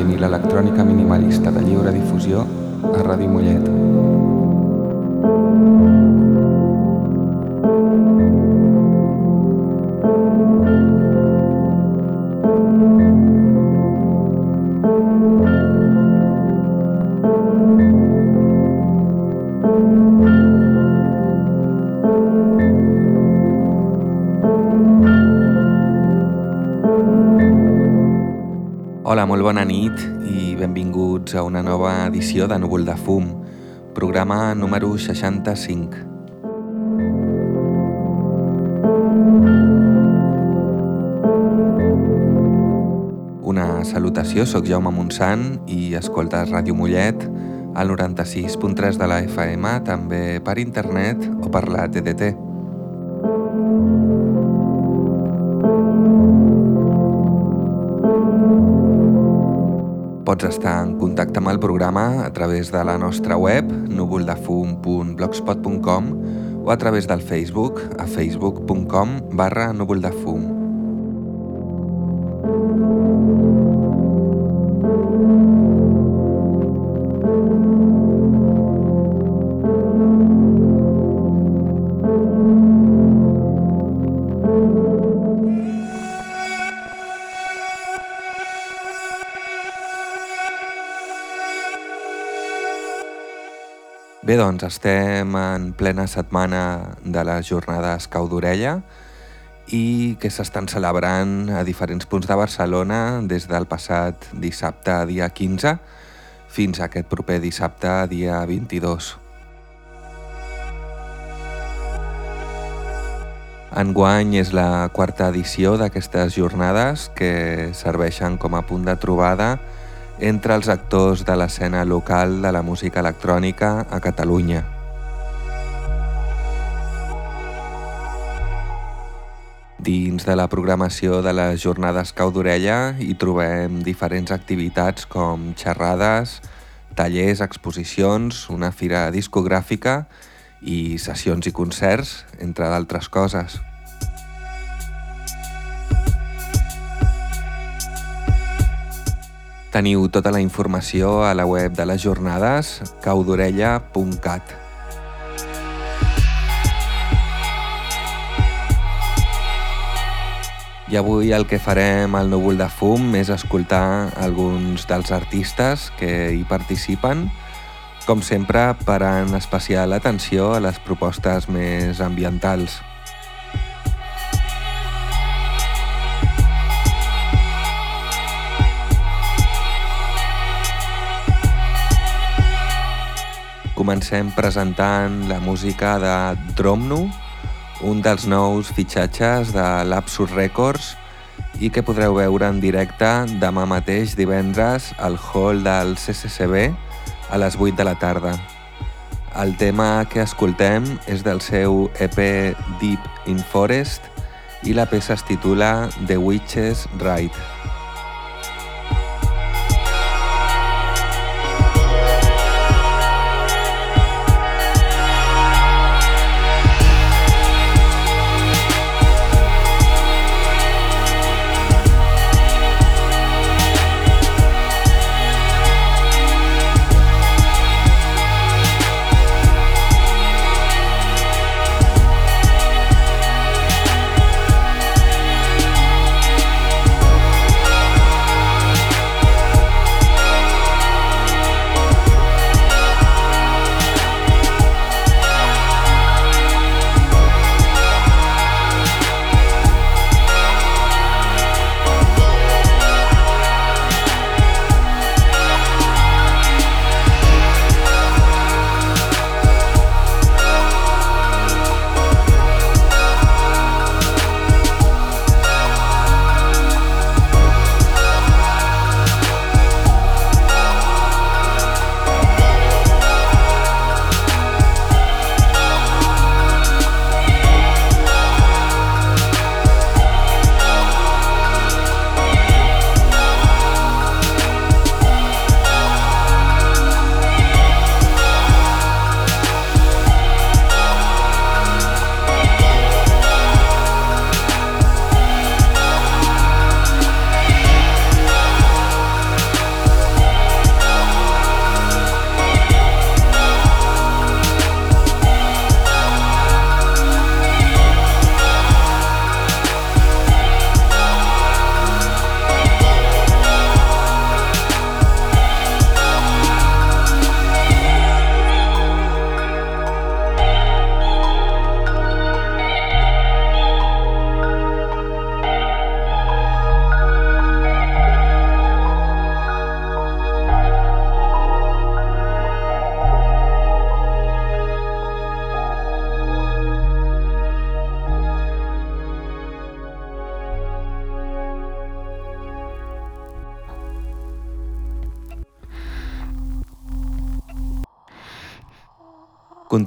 música ambient i de Núvol de Fum, programa número 65. Una salutació, sóc Jaume Montsant i escoltes Ràdio Mollet al 96.3 de la FM, també per internet o per la TDT. A través de la nostra web núvoldefum.blogspot.com o a través del Facebook a facebook.com barra núvoldefum. Doncs estem en plena setmana de les jornades Cau d'Orella i que s'estan celebrant a diferents punts de Barcelona des del passat dissabte dia 15 fins a aquest proper dissabte dia 22. Enguany és la quarta edició d'aquestes jornades que serveixen com a punt de trobada entre els actors de l'escena local de la música electrònica a Catalunya. Dins de la programació de les jornades Cau d'Orella hi trobem diferents activitats com xerrades, tallers, exposicions, una fira discogràfica i sessions i concerts, entre d'altres coses. Teniu tota la informació a la web de les jornades caudorella.cat. I avui el que farem al núvol de fum és escoltar alguns dels artistes que hi participen, com sempre parant especial atenció a les propostes més ambientals. Comencem presentant la música de Dromnu, un dels nous fitxatges de l'Absurd Records i que podreu veure en directe demà mateix divendres al hall del CCCB a les 8 de la tarda. El tema que escoltem és del seu EP Deep in Forest i la peça es titula The Witch's Ride.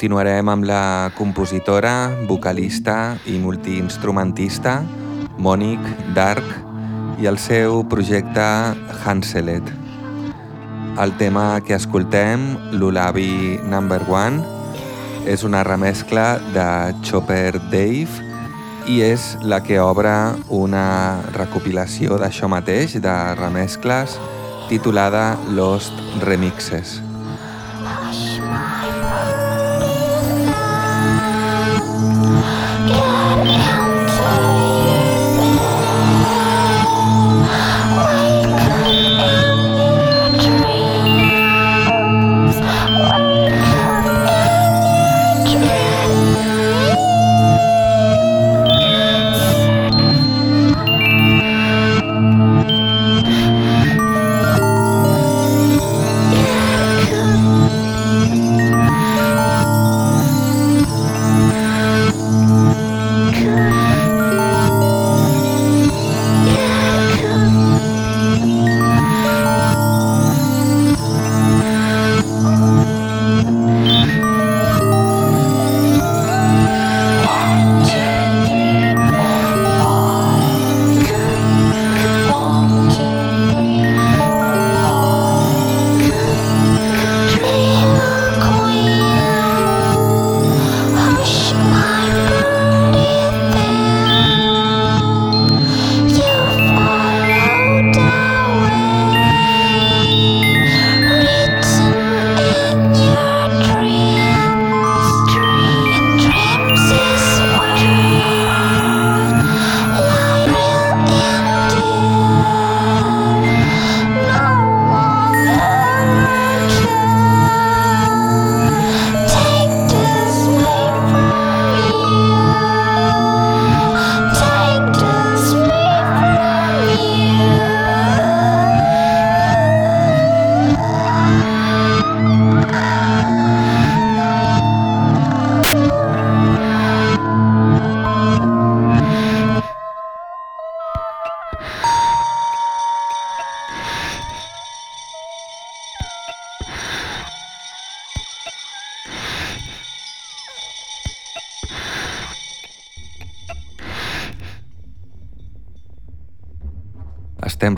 Continuarem amb la compositora, vocalista i multiinstrumentista Monique Dark i el seu projecte Hanselet. El tema que escoltem, l'Ulabi Number One, és una remescla de Chopper Dave i és la que obre una recopilació d'això mateix, de remescles, titulada Lost Remixes.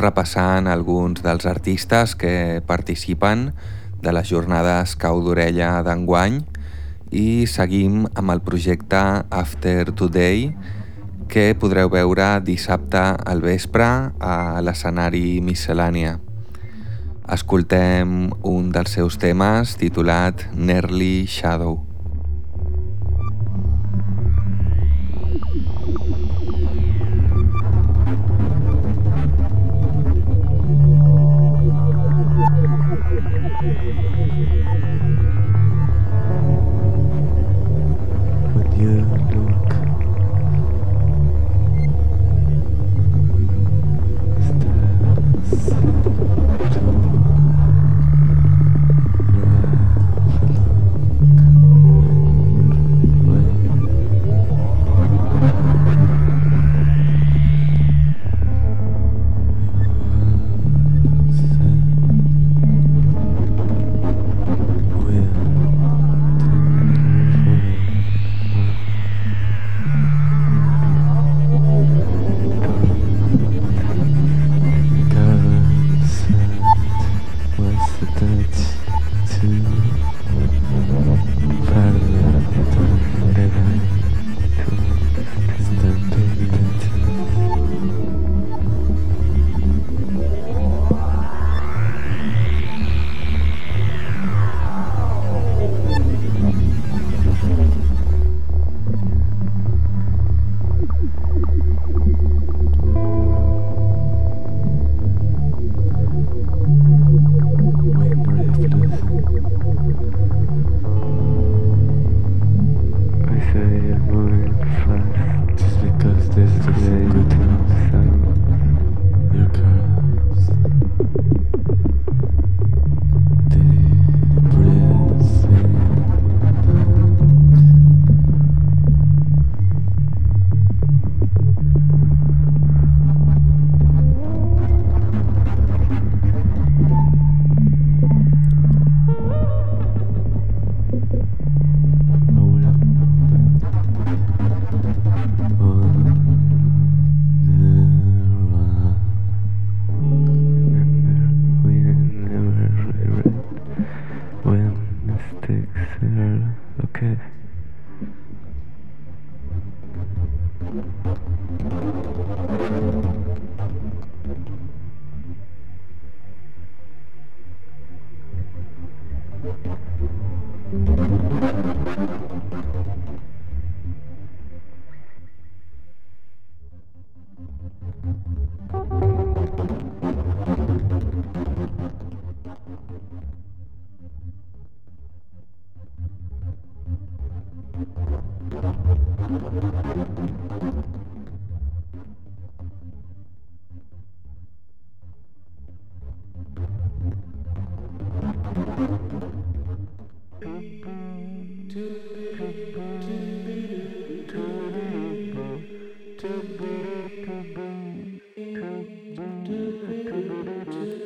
Repassant alguns dels artistes que participen de les jornades Cau d'Orella d'enguany i seguim amb el projecte After Today que podreu veure dissabte al vespre a l'escenari Miscel·lània. Escoltem un dels seus temes titulat Nearly Shadow.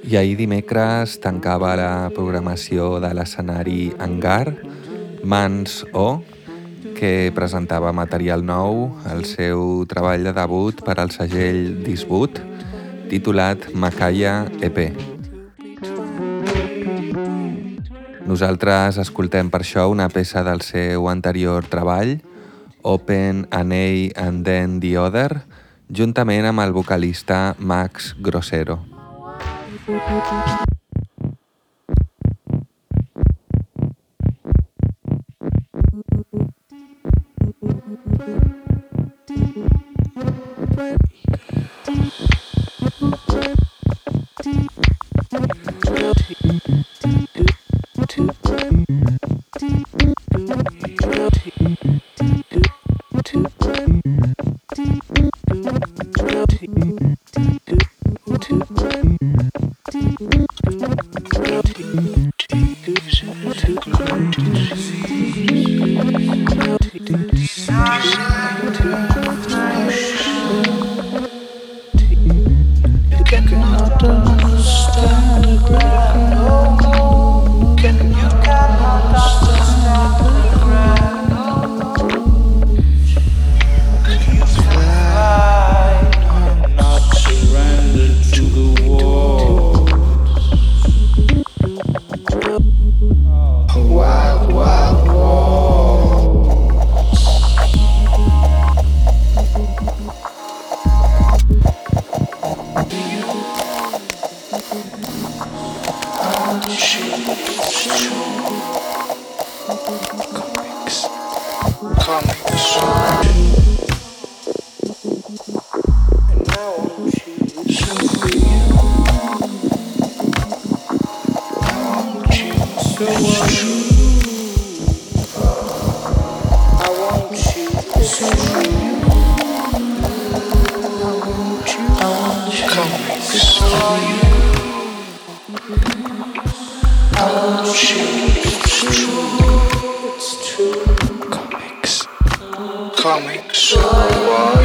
I ahir dimecres tancava la programació de l'escenari Hangar, Mans O, que presentava material nou, el seu treball de debut per al segell Disboot, titulat Macaya EP. Nosaltres escoltem per això una peça del seu anterior treball, Open an A and Then the Other, juntament amb el vocalista Max Grossero. thank Show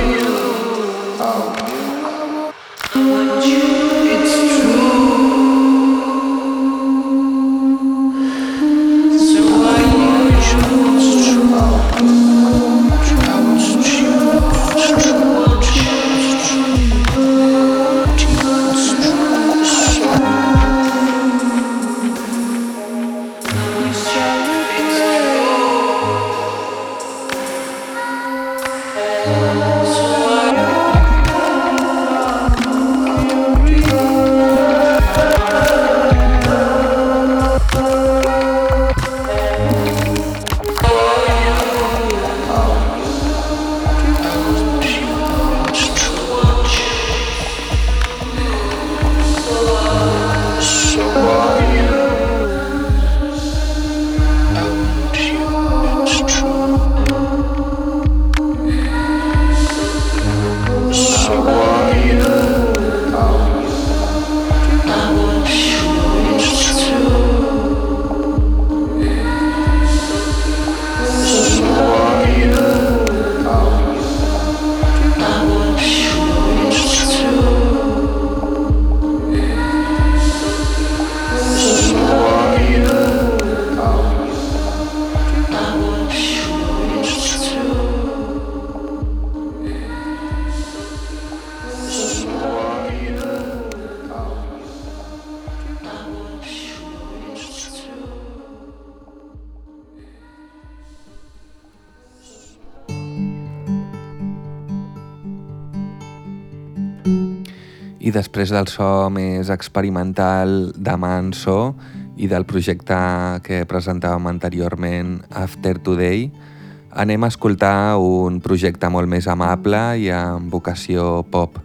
després del so més experimental de Manso i del projecte que presentàvem anteriorment, After Today, anem a escoltar un projecte molt més amable i amb vocació pop.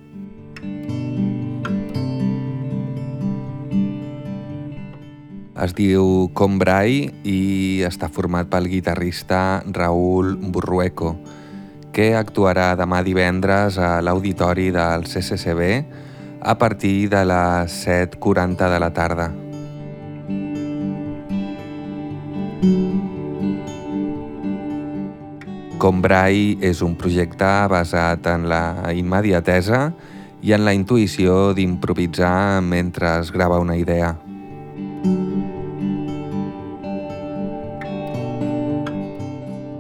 Es diu Combrai i està format pel guitarrista Raúl Burrueco, que actuarà demà divendres a l'auditori del CCCB a partir de les 7.40 de la tarda. Combrai és un projecte basat en la immediatesa i en la intuïció d'improvisar mentre es grava una idea.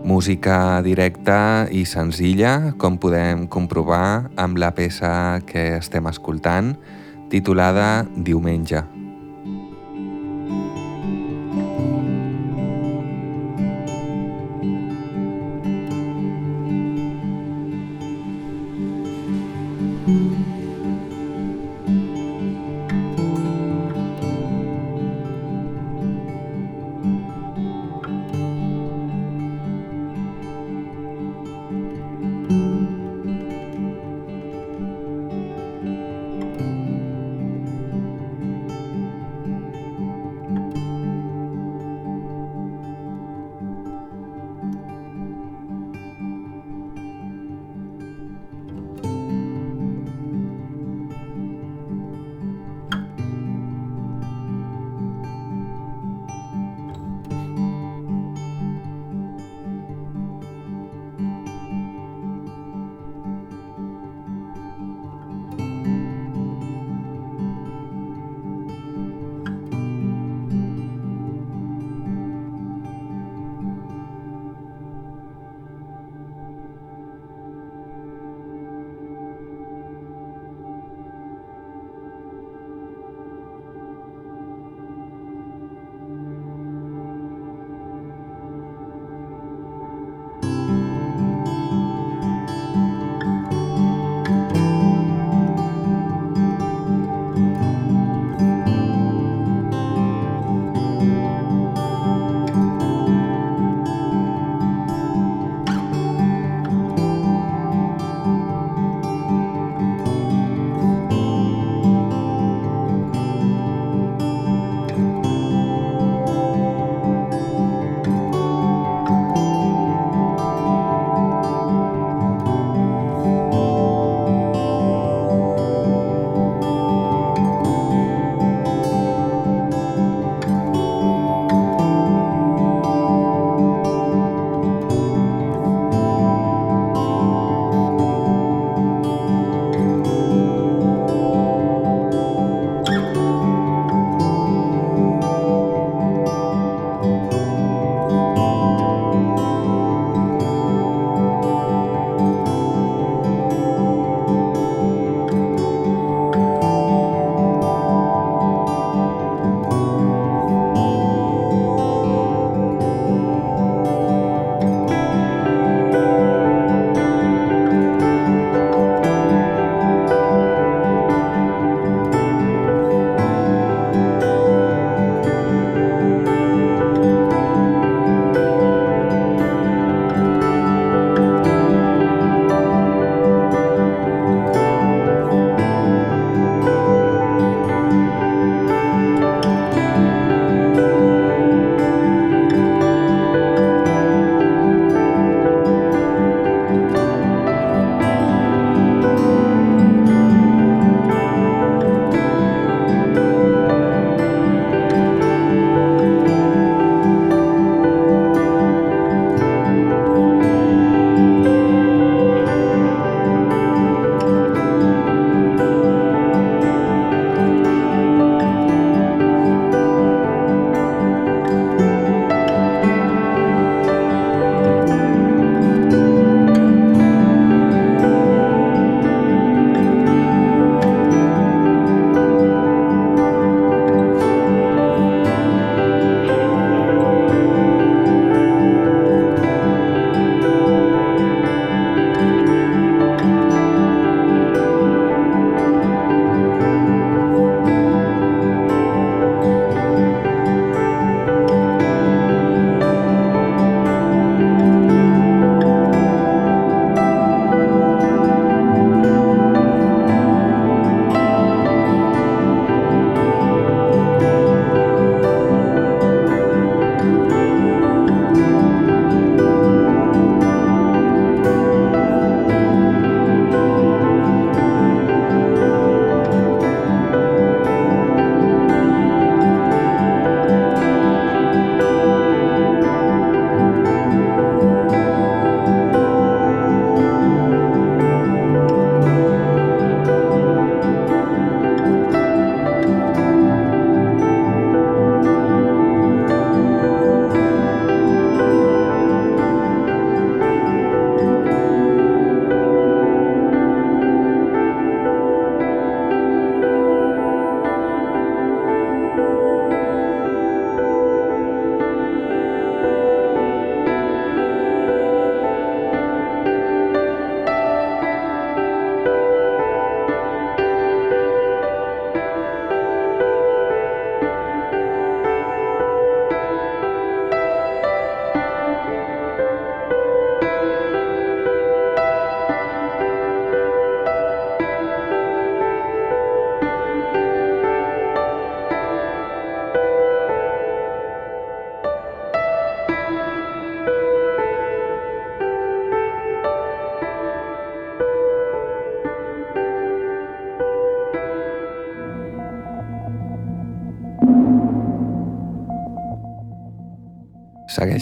Música directa i senzilla, com podem comprovar amb la peça que estem escoltant, titulada Diumenge.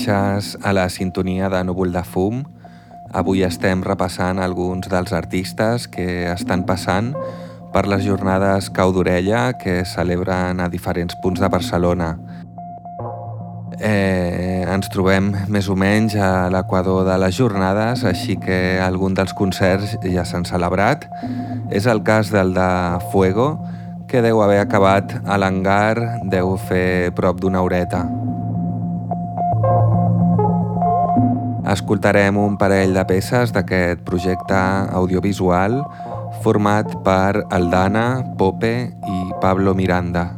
Segueixes a la sintonia de Núvol de Fum. Avui estem repassant alguns dels artistes que estan passant per les jornades Cau d'Orella que celebren a diferents punts de Barcelona. Eh, ens trobem més o menys a l'equador de les jornades, així que algun dels concerts ja s'han celebrat. És el cas del de Fuego, que deu haver acabat a l'hangar, deu fer prop d'una horeta. Escoltarem un parell de peces d'aquest projecte audiovisual format per Aldana, Pope i Pablo Miranda.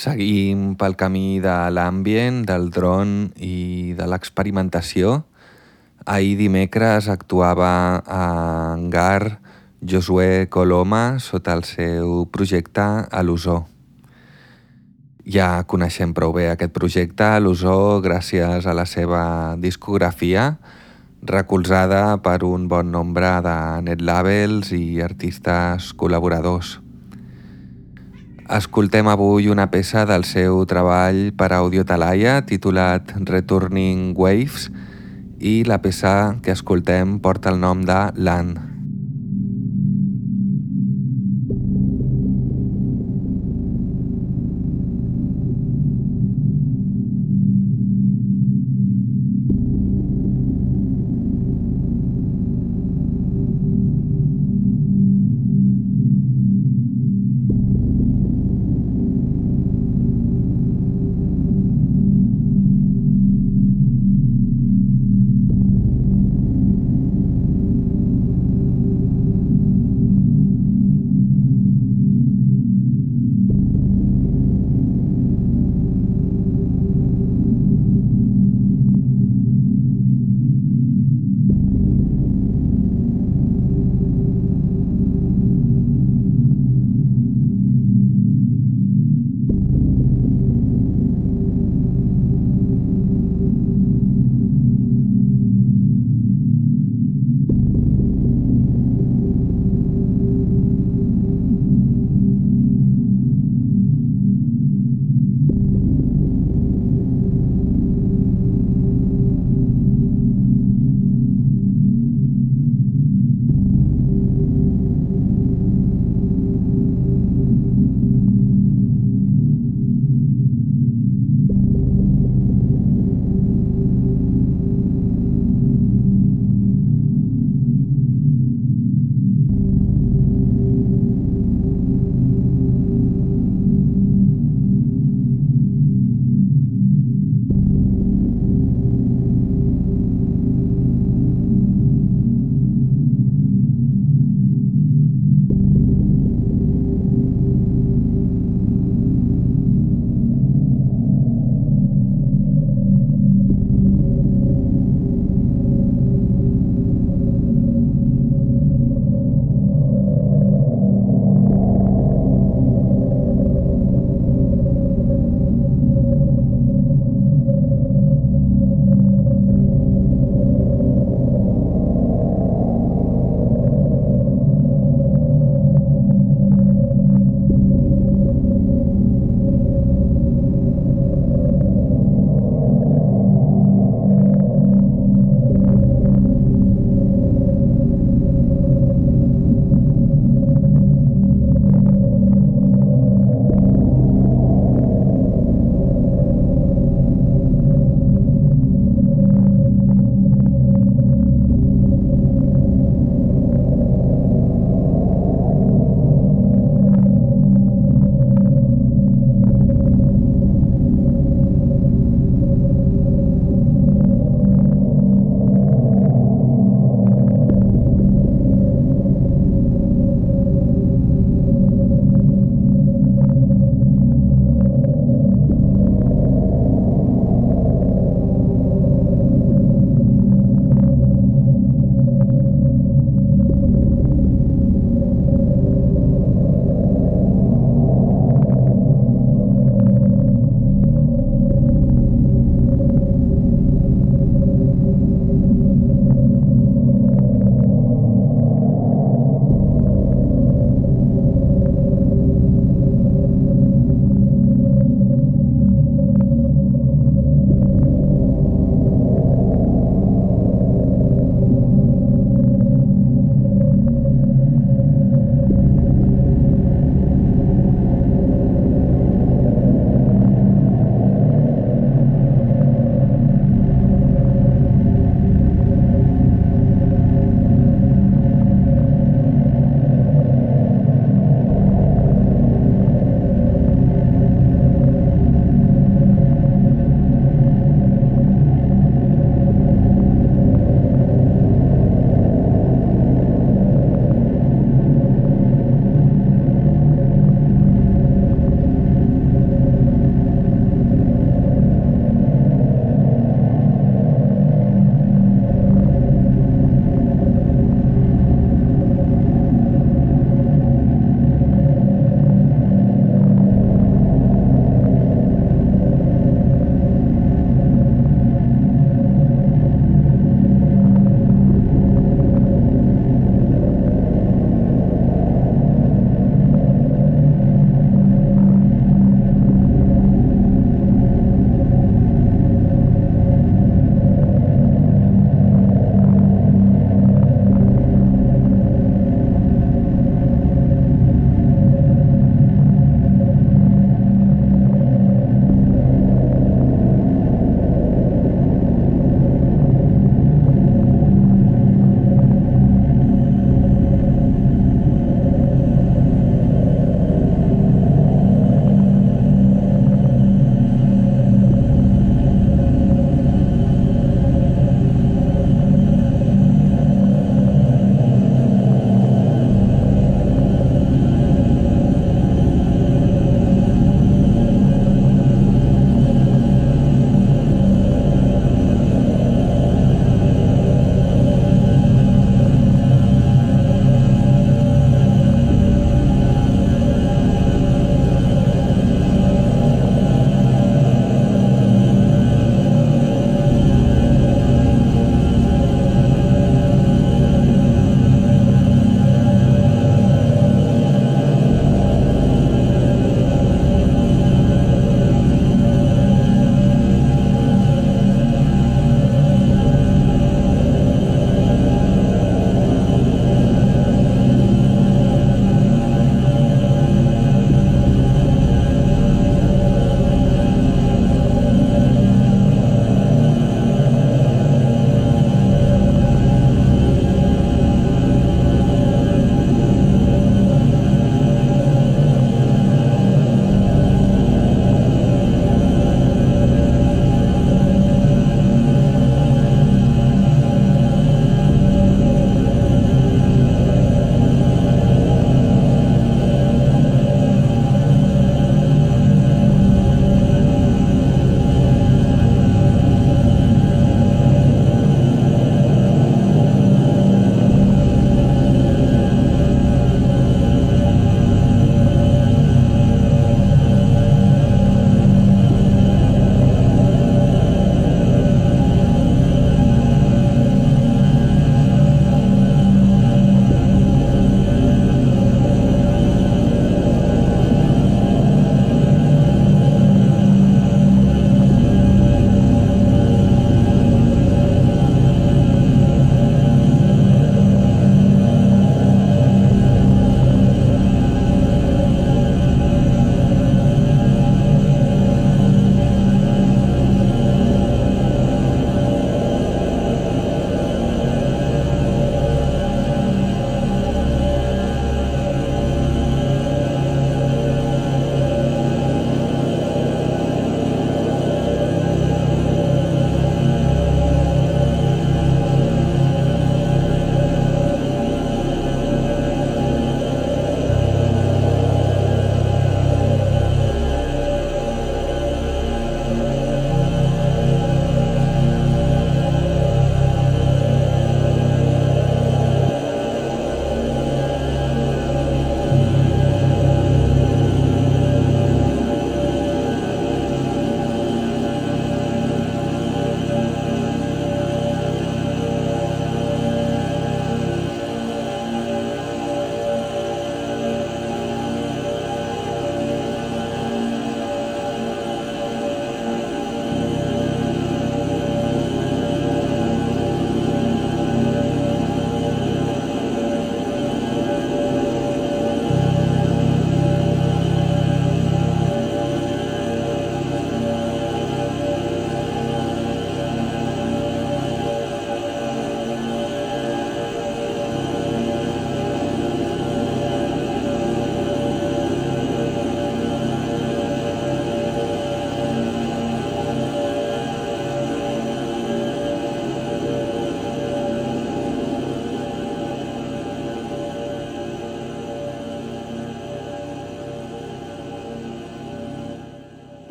Seguim pel camí de l'ambient, del dron i de l'experimentació. Ahir dimecres actuava a Hangar Josué Coloma sota el seu projecte a l'Osó. Ja coneixem prou bé aquest projecte a l'Osó gràcies a la seva discografia, recolzada per un bon nombre de netlabels i artistes col·laboradors. Escoltem avui una peça del seu treball per a Audio Talaia titulat Returning Waves i la peça que escoltem porta el nom de Land.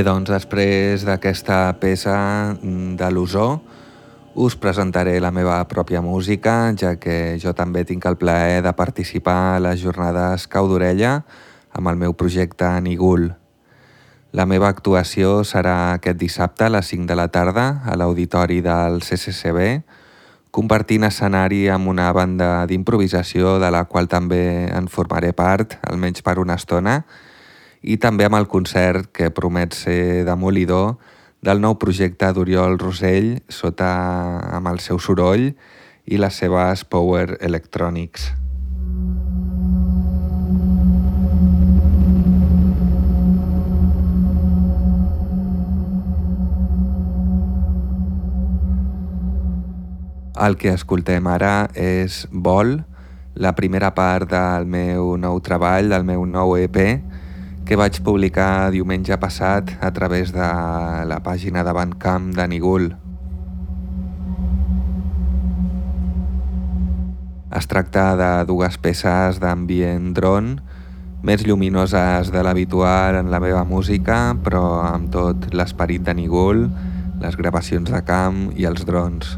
Bé, doncs després d'aquesta peça de l'Osó us presentaré la meva pròpia música, ja que jo també tinc el plaer de participar a les jornades Cau d'Orella amb el meu projecte Nigul. La meva actuació serà aquest dissabte a les 5 de la tarda a l'auditori del CCCB, compartint escenari amb una banda d'improvisació de la qual també en formaré part, almenys per una estona, i també amb el concert que promet ser demolidor del nou projecte d'Oriol Rosell sota amb el seu soroll i les seves Power Electronics. El que escoltem ara és Vol, la primera part del meu nou treball, del meu nou EP, que vaig publicar diumenge passat a través de la pàgina de Bandcamp de Nigul. Es tracta de dues peces d'ambient dron, més lluminoses de l'habitual en la meva música, però amb tot l'esperit de Nigul, les gravacions de camp i els drons.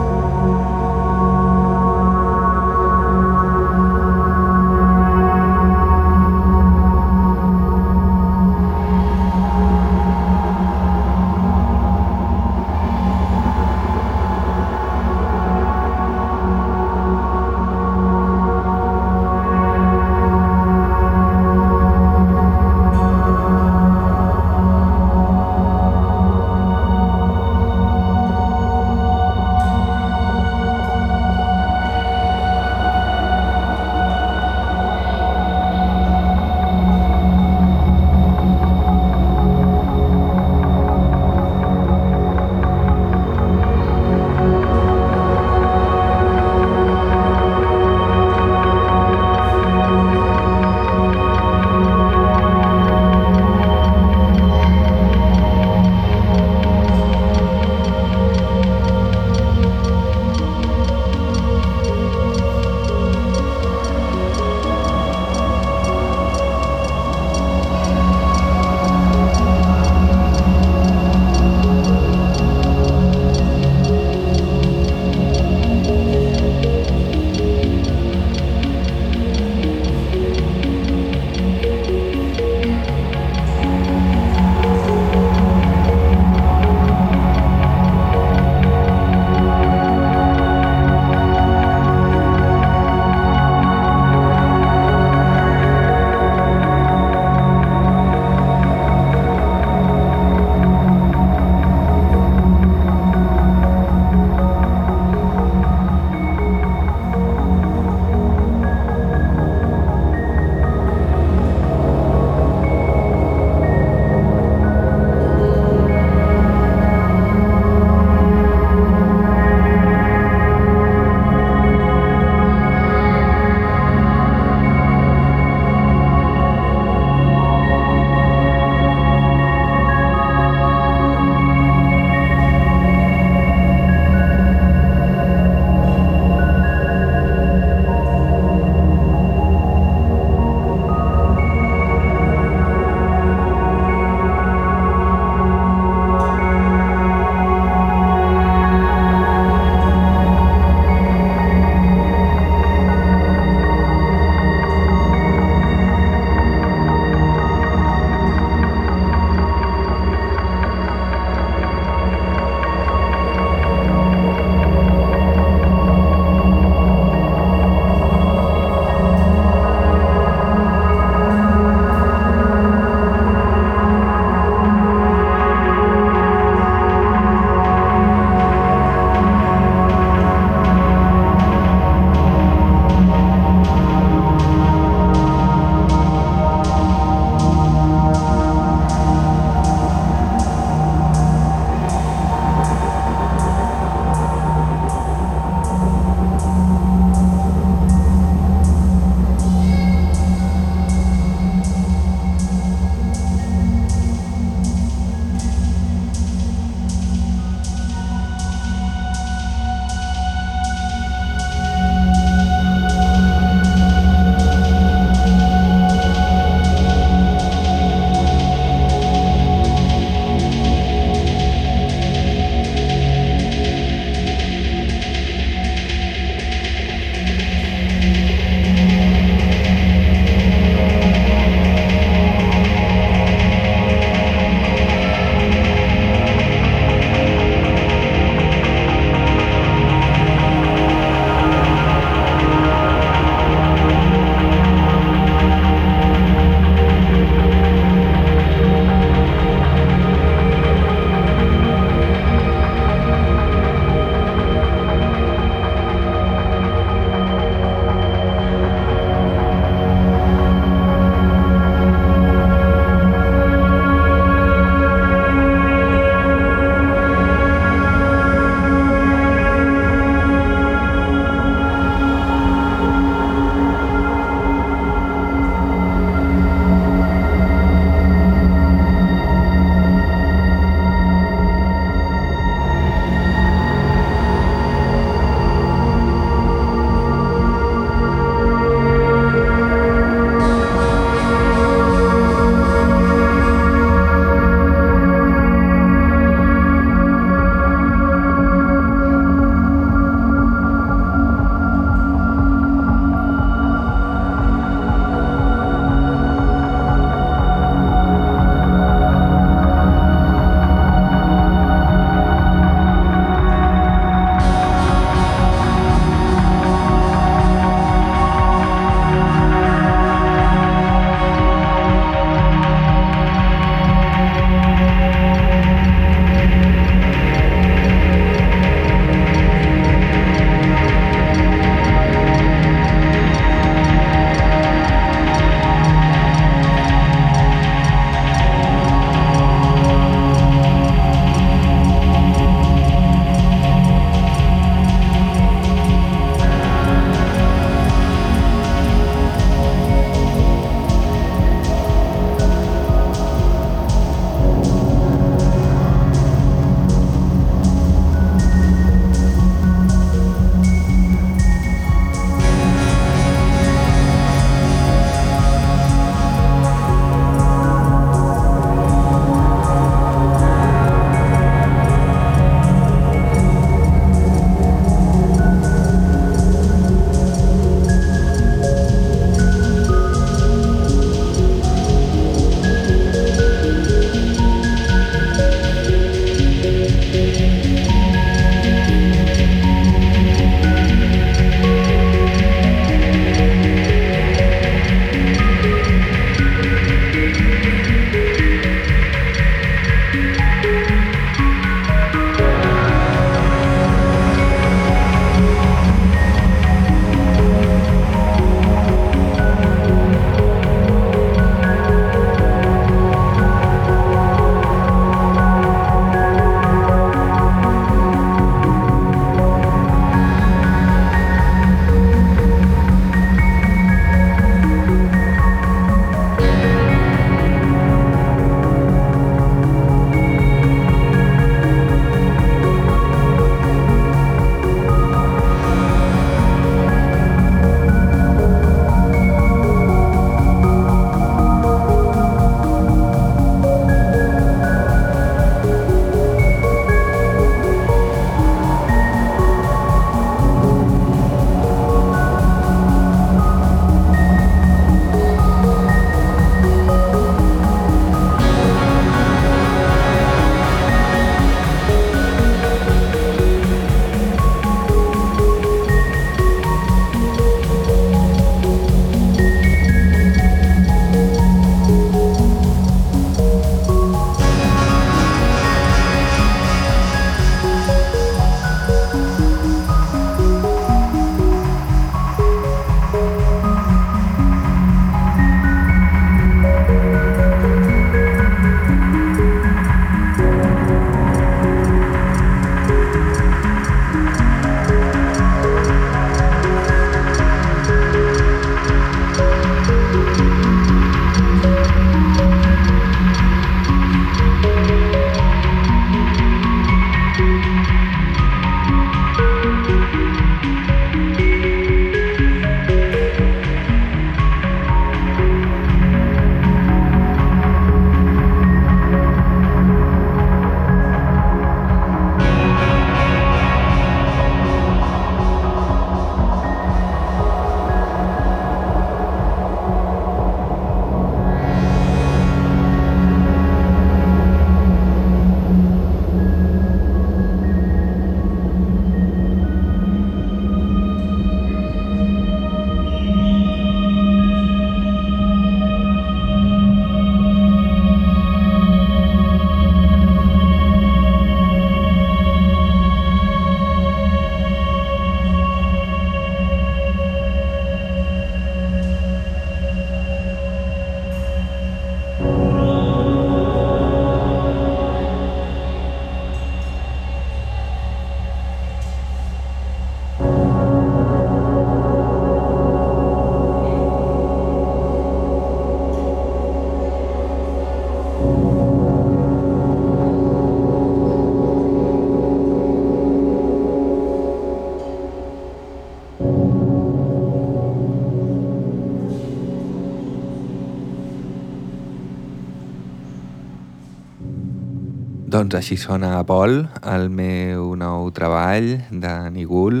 Doncs així sona Pol, el meu nou treball de Nigul,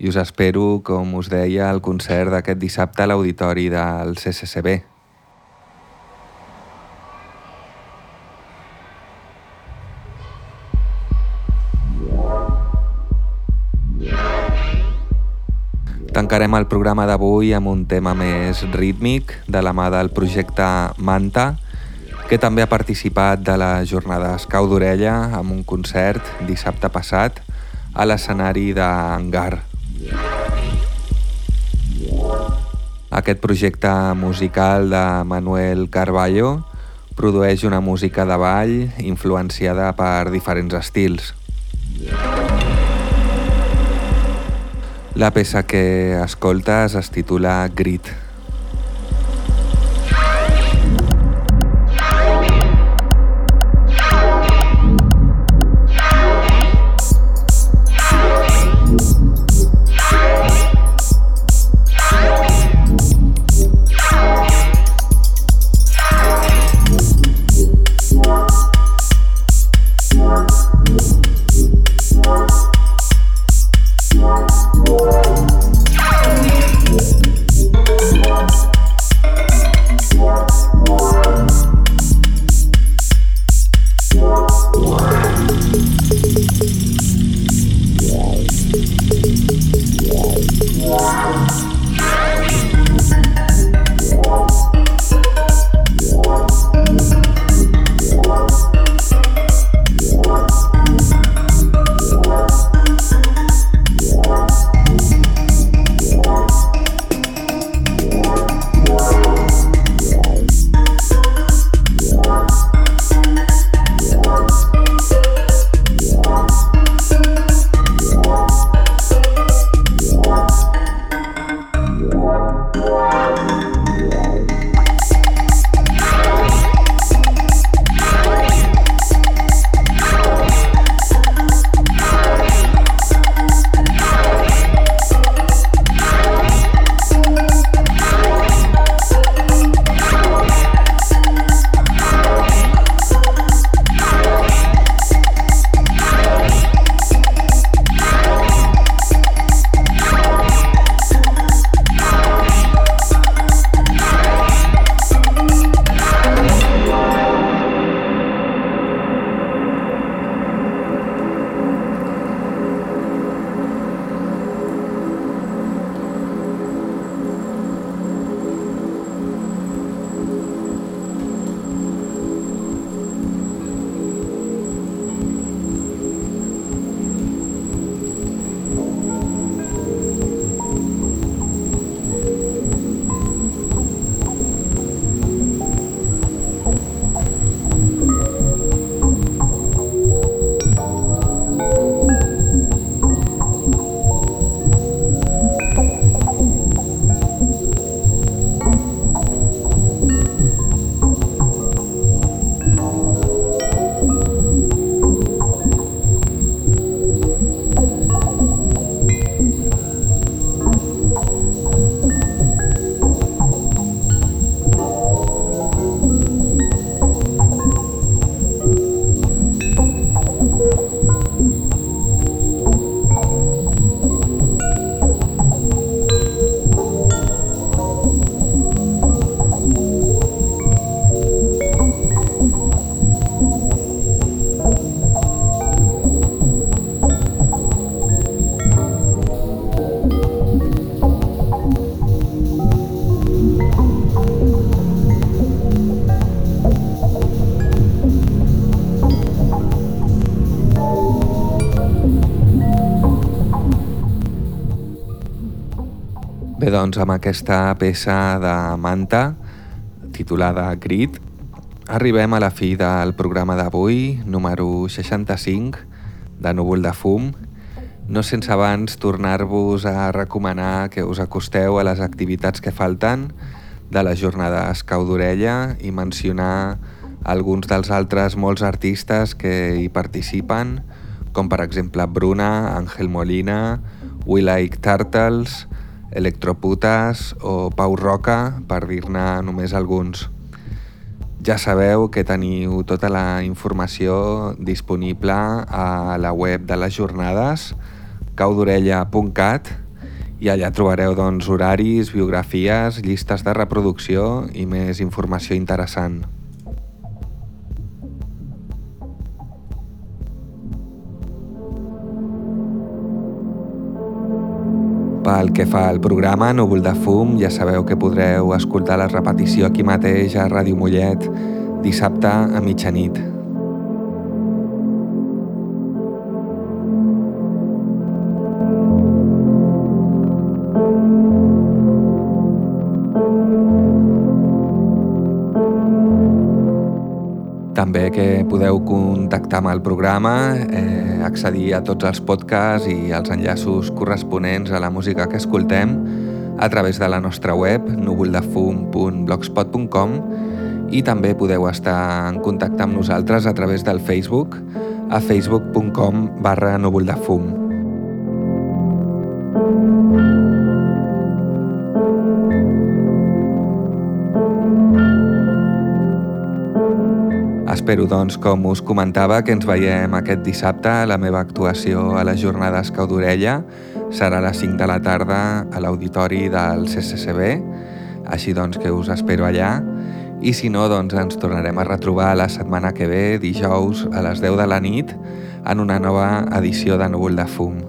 i us espero, com us deia, al concert d'aquest dissabte a l'auditori del CCCB. Tancarem el programa d'avui amb un tema més rítmic de la mà del projecte Manta, que també ha participat de la jornada Escau d'Orella amb un concert dissabte passat a l'escenari d'Angar. Aquest projecte musical de Manuel Carballo produeix una música de ball influenciada per diferents estils. La peça que escoltes es titula Grit. Doncs amb aquesta peça de Manta, titulada Grit, arribem a la fi del programa d'avui, número 65, de Núvol de Fum, no sense abans tornar-vos a recomanar que us acosteu a les activitats que falten de la jornada Escau d'Orella i mencionar alguns dels altres molts artistes que hi participen, com per exemple Bruna, Àngel Molina, We Like Turtles, Electroputes o Pau Roca, per dir-ne només alguns. Ja sabeu que teniu tota la informació disponible a la web de les jornades caudorella.cat i allà trobareu doncs, horaris, biografies, llistes de reproducció i més informació interessant. Pel que fa al programa Núvol de Fum, ja sabeu que podreu escoltar la repetició aquí mateix a Ràdio Mollet dissabte a mitjanit. També que podeu contactar amb el programa, eh, accedir a tots els podcasts i els enllaços corresponents a la música que escoltem a través de la nostra web núvoldefum.blogspot.com i també podeu estar en contacte amb nosaltres a través del Facebook a facebook.com barra núvoldefum. Espero, doncs, com us comentava, que ens veiem aquest dissabte. La meva actuació a les jornades Cau d'Orella serà a les 5 de la tarda a l'auditori del CCCB, així doncs que us espero allà. I si no, doncs ens tornarem a retrobar la setmana que ve, dijous, a les 10 de la nit, en una nova edició de Núvol de Fum.